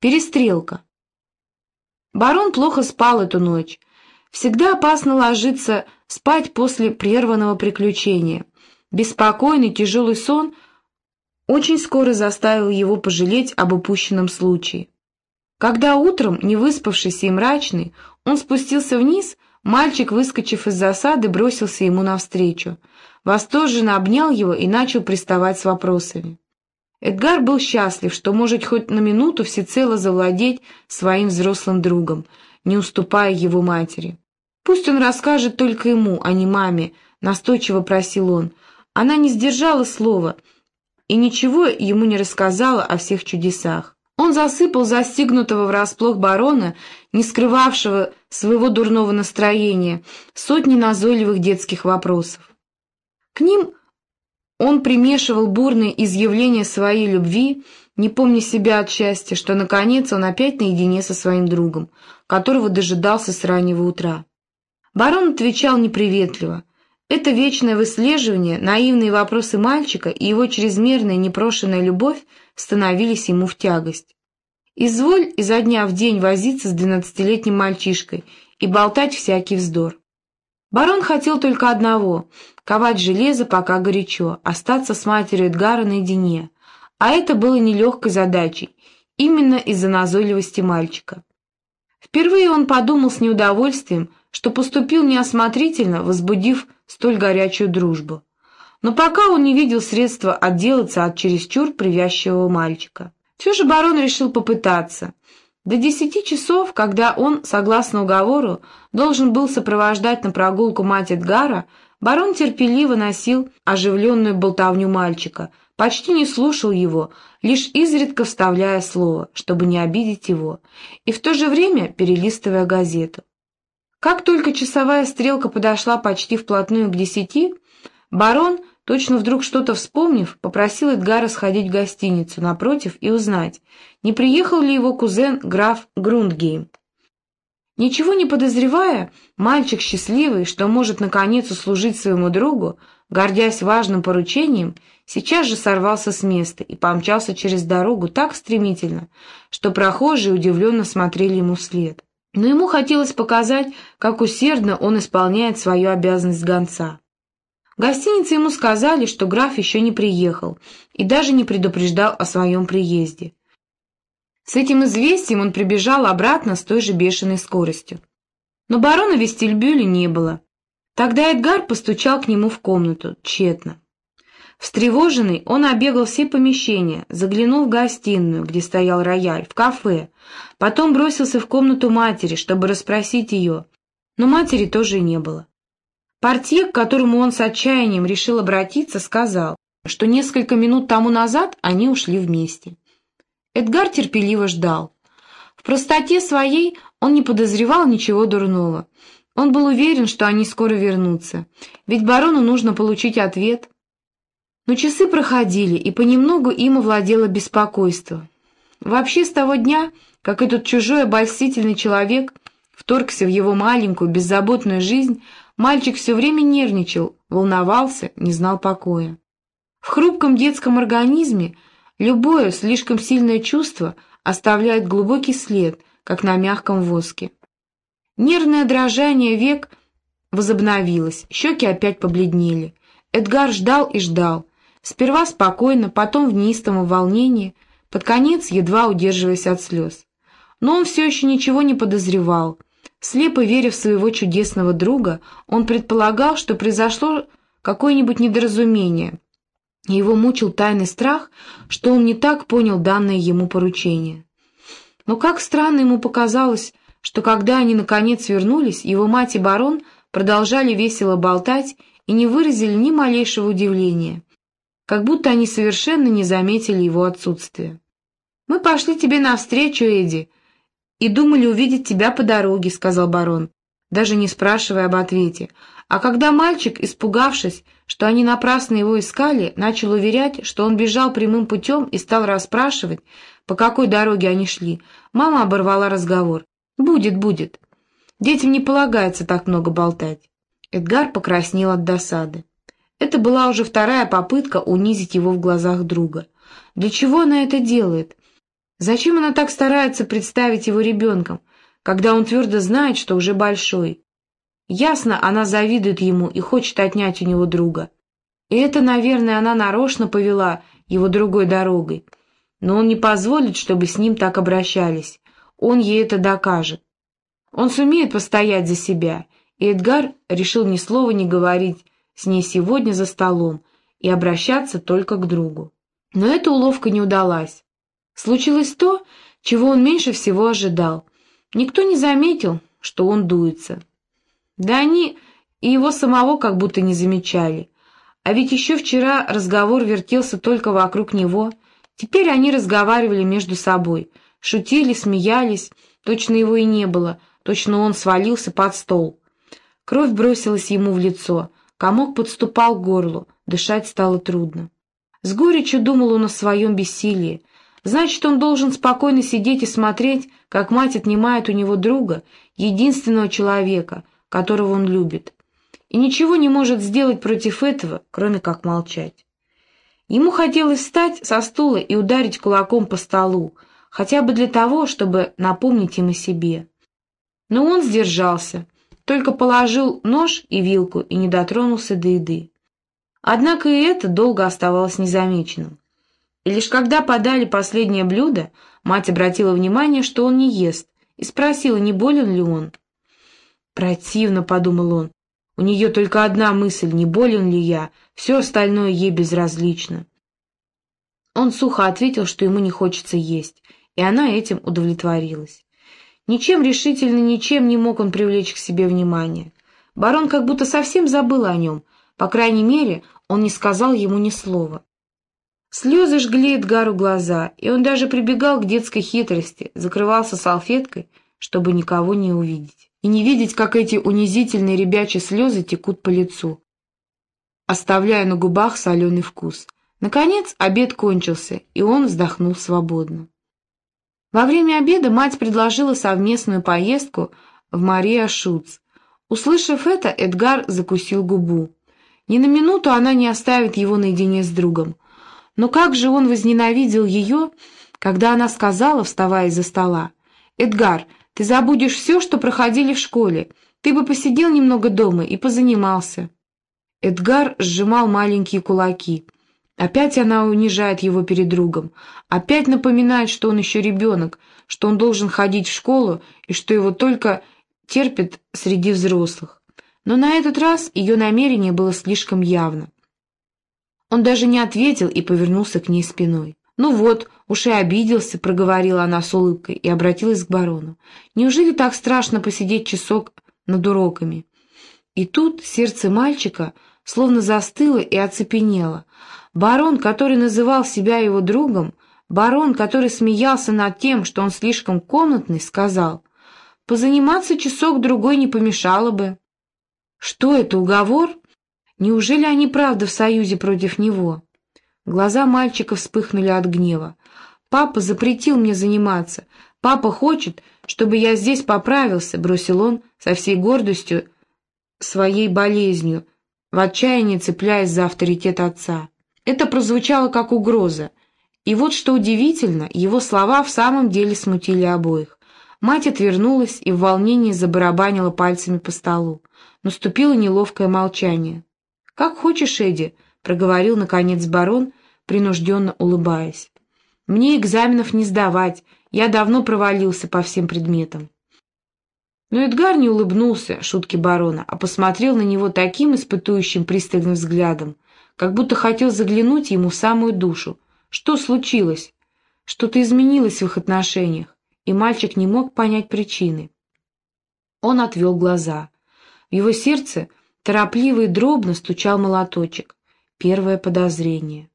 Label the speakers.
Speaker 1: Перестрелка. Барон плохо спал эту ночь. Всегда опасно ложиться спать после прерванного приключения. Беспокойный тяжелый сон очень скоро заставил его пожалеть об упущенном случае. Когда утром, не выспавшийся и мрачный, он спустился вниз, мальчик, выскочив из засады, бросился ему навстречу. Восторженно обнял его и начал приставать с вопросами. Эдгар был счастлив, что может хоть на минуту всецело завладеть своим взрослым другом, не уступая его матери. «Пусть он расскажет только ему, а не маме», — настойчиво просил он. Она не сдержала слова и ничего ему не рассказала о всех чудесах. Он засыпал застигнутого врасплох барона, не скрывавшего своего дурного настроения, сотни назойливых детских вопросов. К ним он примешивал бурные изъявления своей любви, не помня себя от счастья, что, наконец, он опять наедине со своим другом, которого дожидался с раннего утра. Барон отвечал неприветливо. Это вечное выслеживание, наивные вопросы мальчика и его чрезмерная непрошенная любовь становились ему в тягость. Изволь изо дня в день возиться с двенадцатилетним мальчишкой и болтать всякий вздор. Барон хотел только одного — ковать железо, пока горячо, остаться с матерью Эдгара наедине. А это было нелегкой задачей, именно из-за назойливости мальчика. Впервые он подумал с неудовольствием, что поступил неосмотрительно, возбудив столь горячую дружбу. Но пока он не видел средства отделаться от чересчур привязчивого мальчика. Все же барон решил попытаться. До десяти часов, когда он, согласно уговору, должен был сопровождать на прогулку мать Эдгара, барон терпеливо носил оживленную болтовню мальчика, почти не слушал его, лишь изредка вставляя слово, чтобы не обидеть его, и в то же время перелистывая газету. Как только часовая стрелка подошла почти вплотную к десяти, барон Точно вдруг что-то вспомнив, попросил Эдгара сходить в гостиницу напротив и узнать, не приехал ли его кузен граф Грундгейм. Ничего не подозревая, мальчик счастливый, что может наконец услужить своему другу, гордясь важным поручением, сейчас же сорвался с места и помчался через дорогу так стремительно, что прохожие удивленно смотрели ему вслед. Но ему хотелось показать, как усердно он исполняет свою обязанность гонца. В гостинице ему сказали, что граф еще не приехал и даже не предупреждал о своем приезде. С этим известием он прибежал обратно с той же бешеной скоростью. Но барона Вестельбюля не было. Тогда Эдгар постучал к нему в комнату, тщетно. Встревоженный, он обегал все помещения, заглянул в гостиную, где стоял рояль, в кафе, потом бросился в комнату матери, чтобы расспросить ее, но матери тоже не было. Портье, к которому он с отчаянием решил обратиться, сказал, что несколько минут тому назад они ушли вместе. Эдгар терпеливо ждал. В простоте своей он не подозревал ничего дурного. Он был уверен, что они скоро вернутся, ведь барону нужно получить ответ. Но часы проходили, и понемногу им овладело беспокойство. Вообще с того дня, как этот чужой обольстительный человек вторгся в его маленькую беззаботную жизнь, Мальчик все время нервничал, волновался, не знал покоя. В хрупком детском организме любое слишком сильное чувство оставляет глубокий след, как на мягком воске. Нервное дрожание век возобновилось, щеки опять побледнели. Эдгар ждал и ждал, сперва спокойно, потом в неистовом волнении, под конец едва удерживаясь от слез. Но он все еще ничего не подозревал, Слепо веря в своего чудесного друга, он предполагал, что произошло какое-нибудь недоразумение. Его мучил тайный страх, что он не так понял данное ему поручение. Но как странно ему показалось, что когда они наконец вернулись, его мать и барон продолжали весело болтать и не выразили ни малейшего удивления, как будто они совершенно не заметили его отсутствия. «Мы пошли тебе навстречу, Эдди», «И думали увидеть тебя по дороге», — сказал барон, даже не спрашивая об ответе. А когда мальчик, испугавшись, что они напрасно его искали, начал уверять, что он бежал прямым путем и стал расспрашивать, по какой дороге они шли, мама оборвала разговор. «Будет, будет. Детям не полагается так много болтать». Эдгар покраснел от досады. Это была уже вторая попытка унизить его в глазах друга. Для чего она это делает? Зачем она так старается представить его ребенком, когда он твердо знает, что уже большой? Ясно, она завидует ему и хочет отнять у него друга. И это, наверное, она нарочно повела его другой дорогой. Но он не позволит, чтобы с ним так обращались. Он ей это докажет. Он сумеет постоять за себя, и Эдгар решил ни слова не говорить с ней сегодня за столом и обращаться только к другу. Но эта уловка не удалась. Случилось то, чего он меньше всего ожидал. Никто не заметил, что он дуется. Да они и его самого как будто не замечали. А ведь еще вчера разговор вертелся только вокруг него. Теперь они разговаривали между собой, шутили, смеялись, точно его и не было, точно он свалился под стол. Кровь бросилась ему в лицо, комок подступал к горлу, дышать стало трудно. С горечью думал он о своем бессилии. Значит, он должен спокойно сидеть и смотреть, как мать отнимает у него друга, единственного человека, которого он любит. И ничего не может сделать против этого, кроме как молчать. Ему хотелось встать со стула и ударить кулаком по столу, хотя бы для того, чтобы напомнить им о себе. Но он сдержался, только положил нож и вилку и не дотронулся до еды. Однако и это долго оставалось незамеченным. И лишь когда подали последнее блюдо, мать обратила внимание, что он не ест, и спросила, не болен ли он. «Противно», — подумал он, — «у нее только одна мысль, не болен ли я, все остальное ей безразлично». Он сухо ответил, что ему не хочется есть, и она этим удовлетворилась. Ничем решительно, ничем не мог он привлечь к себе внимание. Барон как будто совсем забыл о нем, по крайней мере, он не сказал ему ни слова. Слезы жгли Эдгару глаза, и он даже прибегал к детской хитрости, закрывался салфеткой, чтобы никого не увидеть. И не видеть, как эти унизительные ребячьи слезы текут по лицу, оставляя на губах соленый вкус. Наконец обед кончился, и он вздохнул свободно. Во время обеда мать предложила совместную поездку в Мария Шуц. Услышав это, Эдгар закусил губу. Ни на минуту она не оставит его наедине с другом. Но как же он возненавидел ее, когда она сказала, вставая из-за стола, «Эдгар, ты забудешь все, что проходили в школе. Ты бы посидел немного дома и позанимался». Эдгар сжимал маленькие кулаки – Опять она унижает его перед другом, опять напоминает, что он еще ребенок, что он должен ходить в школу и что его только терпят среди взрослых. Но на этот раз ее намерение было слишком явно. Он даже не ответил и повернулся к ней спиной. «Ну вот, уж и обиделся», — проговорила она с улыбкой и обратилась к барону. «Неужели так страшно посидеть часок над уроками?» И тут сердце мальчика словно застыло и оцепенело, Барон, который называл себя его другом, барон, который смеялся над тем, что он слишком комнатный, сказал, «Позаниматься часок-другой не помешало бы». «Что это, уговор? Неужели они правда в союзе против него?» Глаза мальчика вспыхнули от гнева. «Папа запретил мне заниматься. Папа хочет, чтобы я здесь поправился», — бросил он со всей гордостью своей болезнью, в отчаянии цепляясь за авторитет отца. Это прозвучало как угроза. И вот что удивительно, его слова в самом деле смутили обоих. Мать отвернулась и в волнении забарабанила пальцами по столу. Наступило неловкое молчание. «Как хочешь, Эдди», — проговорил, наконец, барон, принужденно улыбаясь. «Мне экзаменов не сдавать, я давно провалился по всем предметам». Но Эдгар не улыбнулся шутке барона, а посмотрел на него таким испытующим пристальным взглядом, как будто хотел заглянуть ему в самую душу. Что случилось? Что-то изменилось в их отношениях, и мальчик не мог понять причины. Он отвел глаза. В его сердце торопливо и дробно стучал молоточек. Первое подозрение.